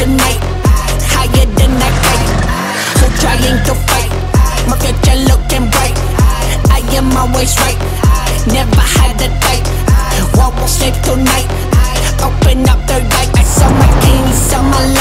tonight. Higher than that kite. So trying to fight. My future looking bright. I am always right. Never had a fight. Won't sleep tonight. Open up the light. I saw my kings, saw my lungs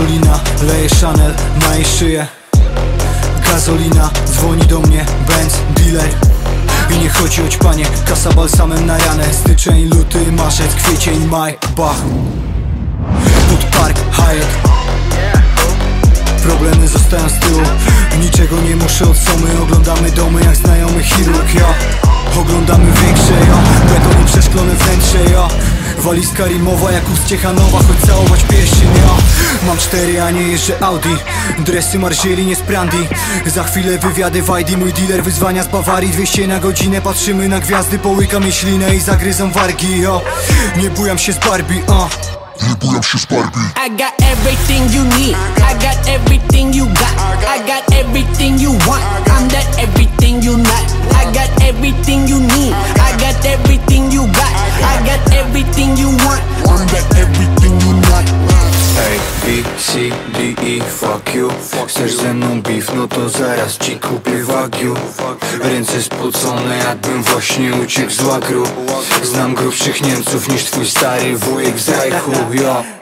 gazolina, leje Chanel na jej szyję. Gazolina, dzwoni do mnie, Benz, dealer. I nie chodzi o ćpanie, kasa balsamem na ranę. Styczeń, luty, marzec, kwiecień, maj, bach Pod park, Hyatt Problemy zostają z tyłu. Niczego nie muszę od somy. Oglądamy domy jak znajomy chirurg, ja Walizka rimowa jak ust Ciechanowa Choć całować pierścień, ja Mam cztery, a nie jeżdżę Audi. Dresy Marzieli, nie z Prandi. Za chwilę wywiady w ID Mój dealer wyzwania z Bawarii. 200 na godzinę Patrzymy na gwiazdy, połykam jej ślinę I zagryzam wargi, ja Nie bujam się z Barbie, a I got everything you need. I got everything you got. I got everything you want. E, fuck you. Chcesz ze mną beef, no to zaraz ci kupię wagyu. Ręce spocone, jakbym właśnie uciekł z łagru. Znam grubszych Niemców niż twój stary wujek z Reichu, yo